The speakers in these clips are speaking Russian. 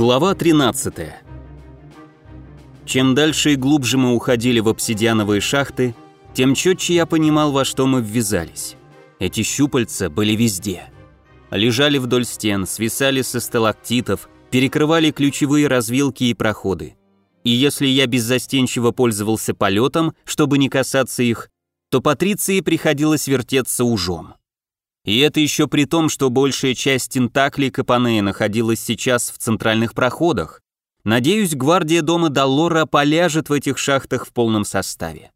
Глава 13. Чем дальше и глубже мы уходили в обсидиановые шахты, тем четче я понимал, во что мы ввязались. Эти щупальца были везде. Лежали вдоль стен, свисали со сталактитов, перекрывали ключевые развилки и проходы. И если я беззастенчиво пользовался полетом, чтобы не касаться их, то Патриции приходилось вертеться ужом. И это еще при том, что большая часть тентаклей Капанея находилась сейчас в центральных проходах. Надеюсь, гвардия дома Даллора поляжет в этих шахтах в полном составе.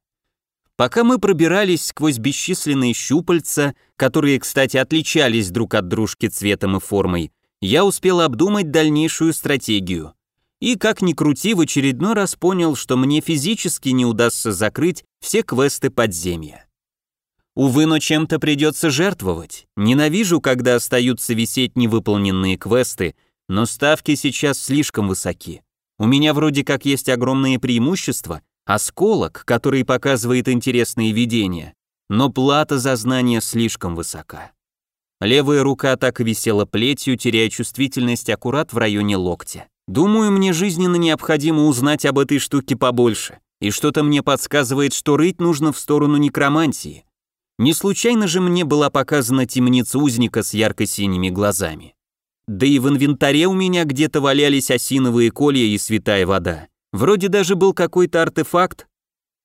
Пока мы пробирались сквозь бесчисленные щупальца, которые, кстати, отличались друг от дружки цветом и формой, я успел обдумать дальнейшую стратегию. И, как ни крути, в очередной раз понял, что мне физически не удастся закрыть все квесты подземья. Увы, но чем-то придется жертвовать. Ненавижу, когда остаются висеть невыполненные квесты, но ставки сейчас слишком высоки. У меня вроде как есть огромные преимущества, осколок, который показывает интересные видения, но плата за знания слишком высока. Левая рука так висела плетью, теряя чувствительность аккурат в районе локтя. Думаю, мне жизненно необходимо узнать об этой штуке побольше, и что-то мне подсказывает, что рыть нужно в сторону некромантии. Не случайно же мне была показана темница узника с ярко-синими глазами. Да и в инвентаре у меня где-то валялись осиновые колья и святая вода. Вроде даже был какой-то артефакт.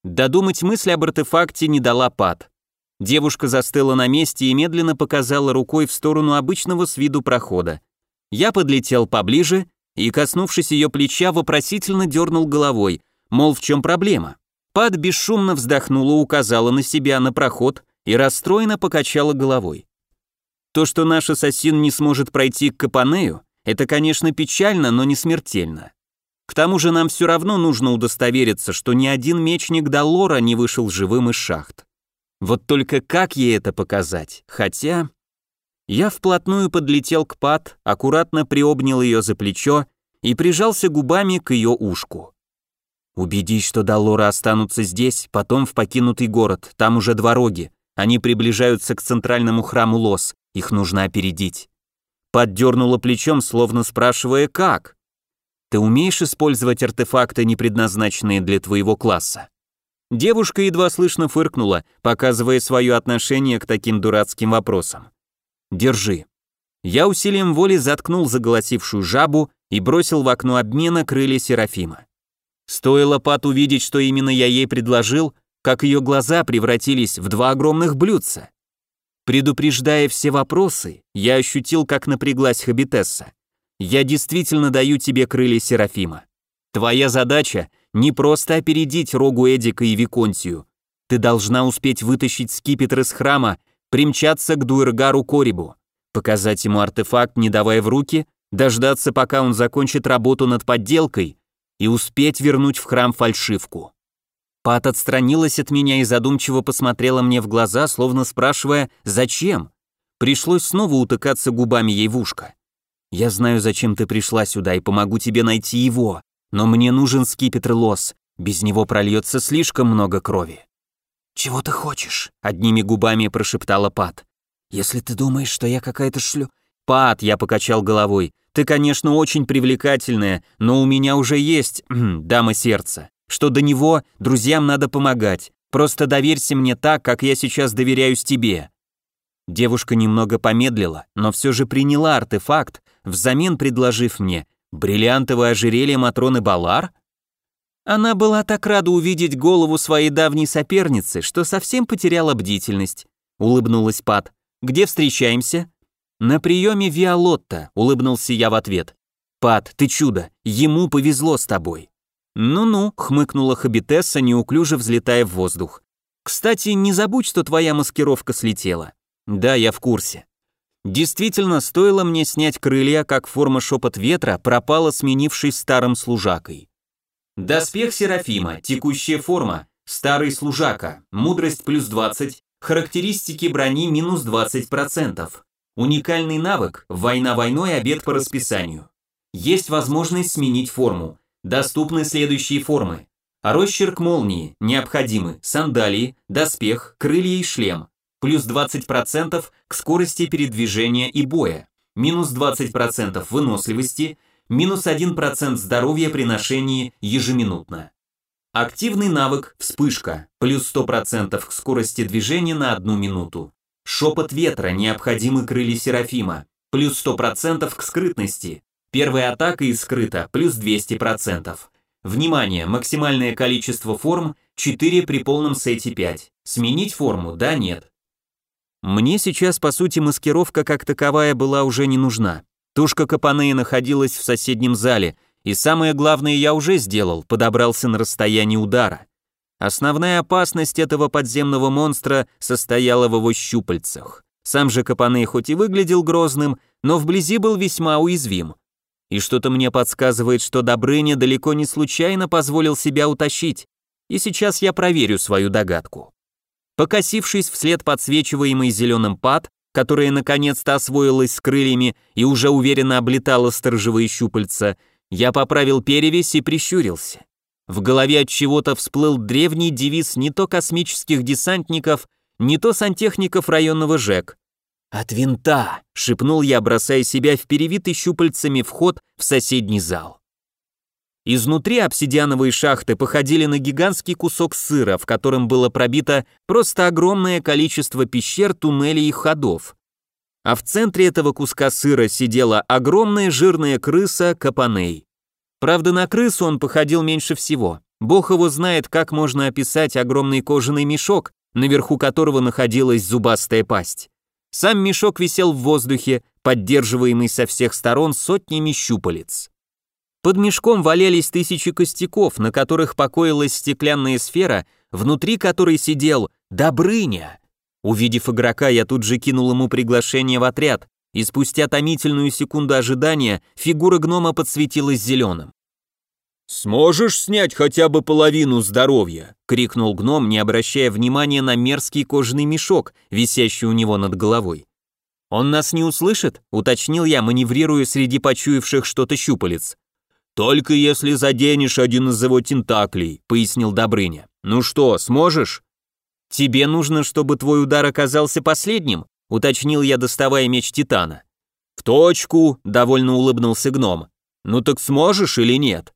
Додумать мысль об артефакте не дала пад. Девушка застыла на месте и медленно показала рукой в сторону обычного с виду прохода. Я подлетел поближе и, коснувшись ее плеча, вопросительно дернул головой, мол, в чем проблема. Пад бесшумно вздохнула, указала на себя на проход и расстроенно покачала головой. То, что наш ассасин не сможет пройти к Капанею, это, конечно, печально, но не смертельно. К тому же нам все равно нужно удостовериться, что ни один мечник Даллора не вышел живым из шахт. Вот только как ей это показать? Хотя... Я вплотную подлетел к Пат, аккуратно приобнял ее за плечо и прижался губами к ее ушку. «Убедись, что Даллора останутся здесь, потом в покинутый город, там уже дороги. Они приближаются к центральному храму Лос, их нужно опередить. Поддернула плечом, словно спрашивая, как? Ты умеешь использовать артефакты, не предназначенные для твоего класса? Девушка едва слышно фыркнула, показывая свое отношение к таким дурацким вопросам. Держи. Я усилием воли заткнул заголосившую жабу и бросил в окно обмена крылья Серафима. Стоило Пат увидеть, что именно я ей предложил, как ее глаза превратились в два огромных блюдца. Предупреждая все вопросы, я ощутил, как напряглась Хабитесса. Я действительно даю тебе крылья Серафима. Твоя задача не просто опередить Рогу Эдика и Виконтию. Ты должна успеть вытащить скипетр из храма, примчаться к Дуэргару Корибу, показать ему артефакт, не давая в руки, дождаться, пока он закончит работу над подделкой и успеть вернуть в храм фальшивку. Пат отстранилась от меня и задумчиво посмотрела мне в глаза, словно спрашивая «Зачем?». Пришлось снова утыкаться губами ей в ушко. «Я знаю, зачем ты пришла сюда и помогу тебе найти его, но мне нужен скипетр лос, без него прольется слишком много крови». «Чего ты хочешь?» — одними губами прошептала Пат. «Если ты думаешь, что я какая-то шлю...» «Пат», — я покачал головой, — «ты, конечно, очень привлекательная, но у меня уже есть дама сердца что до него друзьям надо помогать. Просто доверься мне так, как я сейчас доверяюсь тебе». Девушка немного помедлила, но все же приняла артефакт, взамен предложив мне бриллиантовое ожерелье Матроны Балар. Она была так рада увидеть голову своей давней соперницы, что совсем потеряла бдительность. Улыбнулась Пат. «Где встречаемся?» «На приеме Виолотта», — улыбнулся я в ответ. «Пат, ты чудо, ему повезло с тобой». «Ну-ну», — хмыкнула Хабитесса, неуклюже взлетая в воздух. «Кстати, не забудь, что твоя маскировка слетела». «Да, я в курсе». Действительно, стоило мне снять крылья, как форма шепот ветра пропала, сменившись старым служакой. Доспех Серафима, текущая форма, старый служака, мудрость плюс 20, характеристики брони минус 20%. Уникальный навык, война войной, обед по расписанию. Есть возможность сменить форму, Доступны следующие формы. Росчерк молнии, необходимы, сандалии, доспех, крылья и шлем. Плюс 20% к скорости передвижения и боя. Минус 20% выносливости, минус 1% здоровья при ношении ежеминутно. Активный навык «Вспышка» плюс 100% к скорости движения на одну минуту. Шепот ветра, необходимы крылья Серафима, плюс 100% к скрытности. Первая атака из скрыта, плюс 200%. Внимание, максимальное количество форм 4 при полном сете 5. Сменить форму, да, нет. Мне сейчас, по сути, маскировка как таковая была уже не нужна. Тушка Капанея находилась в соседнем зале, и самое главное я уже сделал, подобрался на расстояние удара. Основная опасность этого подземного монстра состояла в его щупальцах. Сам же Капаней хоть и выглядел грозным, но вблизи был весьма уязвим. И что-то мне подсказывает, что Добрыня далеко не случайно позволил себя утащить, и сейчас я проверю свою догадку. Покосившись вслед подсвечиваемый зеленым пад, которая наконец-то освоилась с крыльями и уже уверенно облетала сторожевые щупальца, я поправил перевесь и прищурился. В голове от чего-то всплыл древний девиз не то космических десантников, не то сантехников районного ЖЭК. «От винта!» — шепнул я, бросая себя в перевитый щупальцами вход в соседний зал. Изнутри обсидиановые шахты походили на гигантский кусок сыра, в котором было пробито просто огромное количество пещер, туннелей и ходов. А в центре этого куска сыра сидела огромная жирная крыса Капаней. Правда, на крысу он походил меньше всего. Бог его знает, как можно описать огромный кожаный мешок, наверху которого находилась зубастая пасть. Сам мешок висел в воздухе, поддерживаемый со всех сторон сотнями щупалец. Под мешком валялись тысячи костяков, на которых покоилась стеклянная сфера, внутри которой сидел Добрыня. Увидев игрока, я тут же кинул ему приглашение в отряд, и спустя томительную секунду ожидания фигура гнома подсветилась зеленым. «Сможешь снять хотя бы половину здоровья?» — крикнул гном, не обращая внимания на мерзкий кожаный мешок, висящий у него над головой. «Он нас не услышит?» — уточнил я, маневрируя среди почуявших что-то щупалец. «Только если заденешь один из его тентаклей», — пояснил Добрыня. «Ну что, сможешь?» «Тебе нужно, чтобы твой удар оказался последним?» уточнил я, доставая меч Титана. «В точку», — довольно улыбнулся гном. «Ну так сможешь или нет?»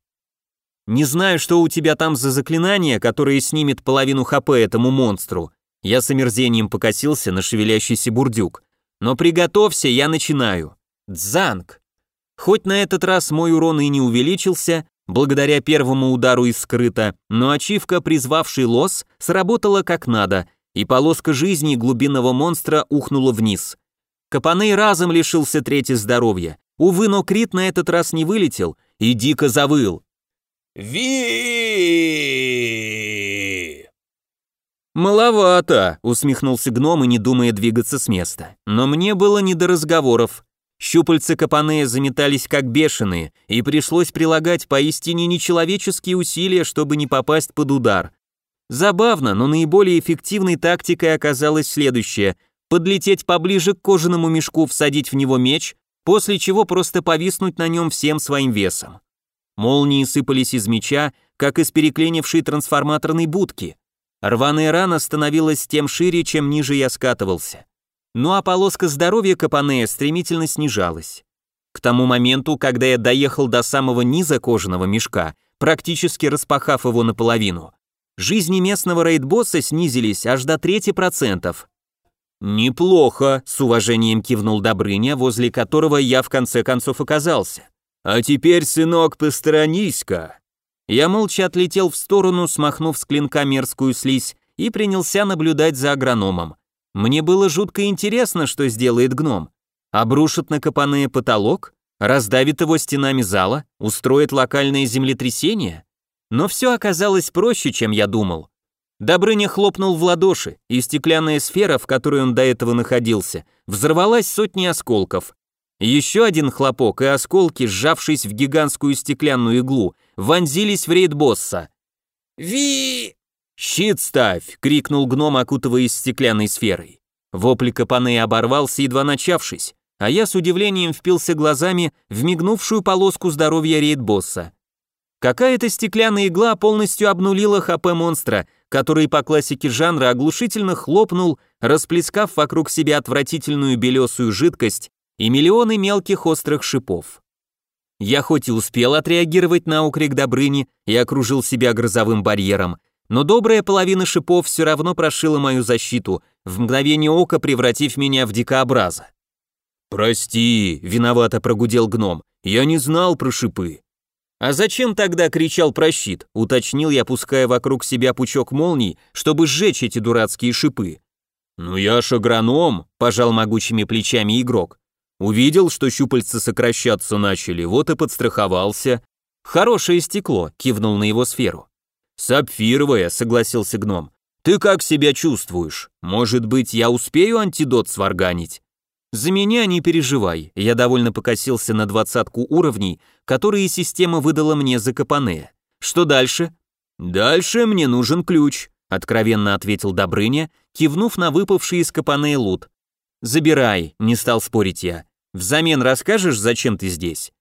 «Не знаю, что у тебя там за заклинание, которое снимет половину ХП этому монстру». Я с омерзением покосился на шевелящийся бурдюк. «Но приготовься, я начинаю. Дзанг!» Хоть на этот раз мой урон и не увеличился, благодаря первому удару из скрыта, но ачивка, призвавший лос, сработала как надо, и полоска жизни глубинного монстра ухнула вниз. Капаней разом лишился трети здоровья. Увы, но Крит на этот раз не вылетел и дико завыл. Ви «Маловато», — усмехнулся гном и не думая двигаться с места. Но мне было не до разговоров. Щупальца Капанея заметались как бешеные, и пришлось прилагать поистине нечеловеческие усилия, чтобы не попасть под удар. Забавно, но наиболее эффективной тактикой оказалась следующая – подлететь поближе к кожаному мешку, всадить в него меч, после чего просто повиснуть на нем всем своим весом. Молнии сыпались из меча, как из переклинившей трансформаторной будки. Рваная рана становилась тем шире, чем ниже я скатывался. Ну а полоска здоровья Капанея стремительно снижалась. К тому моменту, когда я доехал до самого низа кожаного мешка, практически распахав его наполовину, Жизни местного рейд-босса снизились аж до трети процентов. «Неплохо», — с уважением кивнул Добрыня, возле которого я в конце концов оказался. «А теперь, сынок, посторонись-ка». Я молча отлетел в сторону, смахнув с клинка мерзкую слизь, и принялся наблюдать за агрономом. Мне было жутко интересно, что сделает гном. Обрушит на капаные потолок? Раздавит его стенами зала? Устроит локальное землетрясение? Но все оказалось проще, чем я думал. Добрыня хлопнул в ладоши, и стеклянная сфера, в которой он до этого находился, взорвалась сотней осколков. Еще один хлопок, и осколки, сжавшись в гигантскую стеклянную иглу, вонзились в рейд босса. «Ви!» «Щит ставь!» — крикнул гном, окутываясь стеклянной сферой. Вопль Капаны оборвался, едва начавшись, а я с удивлением впился глазами в мигнувшую полоску здоровья рейд-босса. Какая-то стеклянная игла полностью обнулила ХП монстра, который по классике жанра оглушительно хлопнул, расплескав вокруг себя отвратительную белесую жидкость и миллионы мелких острых шипов. Я хоть и успел отреагировать на окрик Добрыни и окружил себя грозовым барьером, но добрая половина шипов все равно прошила мою защиту, в мгновение ока превратив меня в дикообраза. «Прости», — виновато прогудел гном, — «я не знал про шипы». «А зачем тогда кричал про щит?» — уточнил я, пуская вокруг себя пучок молний, чтобы сжечь эти дурацкие шипы. «Ну я ж агроном», — пожал могучими плечами игрок. «Увидел, что щупальца сокращаться начали, вот и подстраховался». «Хорошее стекло», — кивнул на его сферу. «Сапфировое», — согласился гном. «Ты как себя чувствуешь? Может быть, я успею антидот сварганить?» «За меня не переживай», я довольно покосился на двадцатку уровней, которые система выдала мне за Капане. «Что дальше?» «Дальше мне нужен ключ», откровенно ответил Добрыня, кивнув на выпавший из Капане лут. «Забирай», не стал спорить я. «Взамен расскажешь, зачем ты здесь?»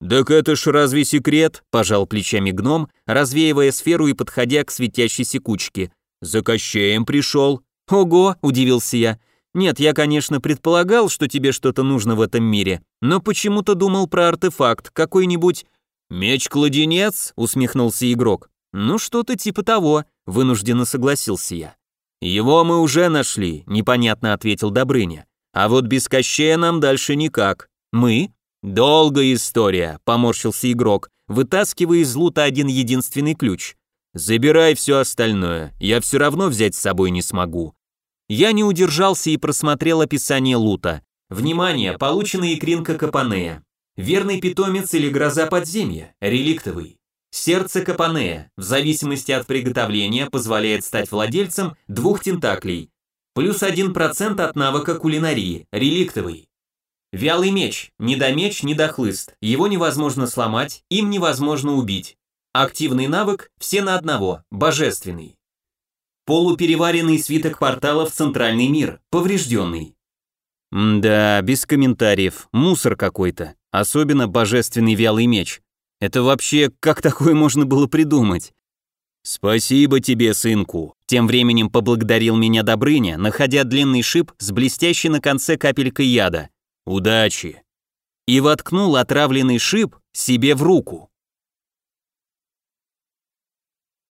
«Так это ж разве секрет?» – пожал плечами гном, развеивая сферу и подходя к светящейся кучке. «За Кощеем пришел». «Ого!» – удивился я. Нет, я, конечно, предполагал, что тебе что-то нужно в этом мире, но почему-то думал про артефакт, какой-нибудь... «Меч-кладенец?» — усмехнулся игрок. «Ну, что-то типа того», — вынужденно согласился я. «Его мы уже нашли», — непонятно ответил Добрыня. «А вот без Кощея нам дальше никак». «Мы?» «Долгая история», — поморщился игрок, вытаскивая из лута один единственный ключ. «Забирай все остальное, я все равно взять с собой не смогу. Я не удержался и просмотрел описание лута. Внимание, получена икринка Капанея. Верный питомец или гроза подземья, реликтовый. Сердце Капанея, в зависимости от приготовления, позволяет стать владельцем двух тентаклей. Плюс 1% от навыка кулинарии, реликтовый. Вялый меч, ни до меч, ни до хлыст. Его невозможно сломать, им невозможно убить. Активный навык, все на одного, божественный. Полупереваренный свиток портала в центральный мир, поврежденный. да, без комментариев, мусор какой-то, особенно божественный вялый меч. Это вообще, как такое можно было придумать? «Спасибо тебе, сынку», — тем временем поблагодарил меня Добрыня, находя длинный шип с блестящей на конце капелькой яда. «Удачи!» И воткнул отравленный шип себе в руку.